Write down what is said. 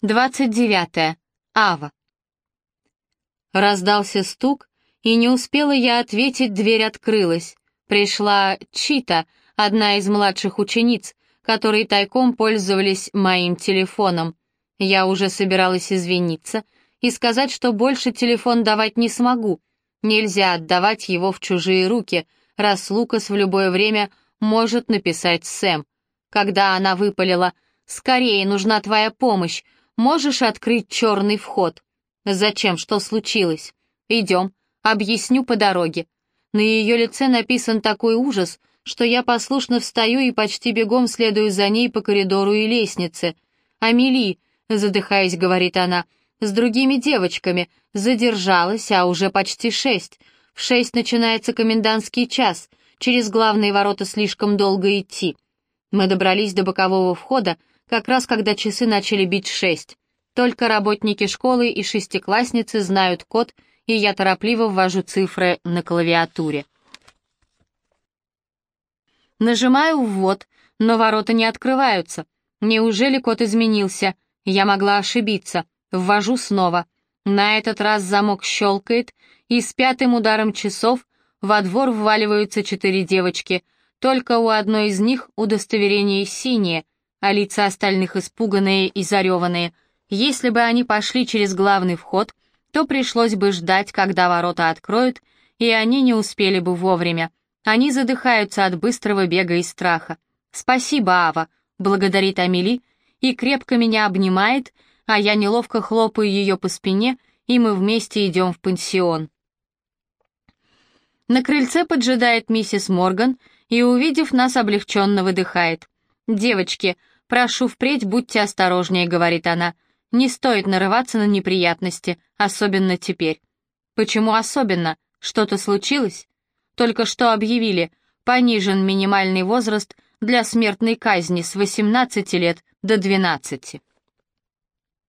29. Ава. Раздался стук, и не успела я ответить, дверь открылась. Пришла Чита, одна из младших учениц, которые тайком пользовались моим телефоном. Я уже собиралась извиниться и сказать, что больше телефон давать не смогу. Нельзя отдавать его в чужие руки, раз Лукас в любое время может написать Сэм. Когда она выпалила «Скорее, нужна твоя помощь», Можешь открыть черный вход?» «Зачем? Что случилось?» «Идем. Объясню по дороге». На ее лице написан такой ужас, что я послушно встаю и почти бегом следую за ней по коридору и лестнице. «Амели», — задыхаясь, говорит она, — «с другими девочками. Задержалась, а уже почти шесть. В шесть начинается комендантский час. Через главные ворота слишком долго идти». Мы добрались до бокового входа, как раз когда часы начали бить шесть. Только работники школы и шестиклассницы знают код, и я торопливо ввожу цифры на клавиатуре. Нажимаю «ввод», но ворота не открываются. Неужели код изменился? Я могла ошибиться. Ввожу снова. На этот раз замок щелкает, и с пятым ударом часов во двор вваливаются четыре девочки. Только у одной из них удостоверение синее — а лица остальных испуганные и зареванные. Если бы они пошли через главный вход, то пришлось бы ждать, когда ворота откроют, и они не успели бы вовремя. Они задыхаются от быстрого бега и страха. «Спасибо, Ава», — благодарит Амели, и крепко меня обнимает, а я неловко хлопаю ее по спине, и мы вместе идем в пансион. На крыльце поджидает миссис Морган и, увидев нас, облегченно выдыхает. «Девочки, «Прошу впредь, будьте осторожнее», — говорит она. «Не стоит нарываться на неприятности, особенно теперь». «Почему особенно? Что-то случилось?» «Только что объявили, понижен минимальный возраст для смертной казни с 18 лет до 12».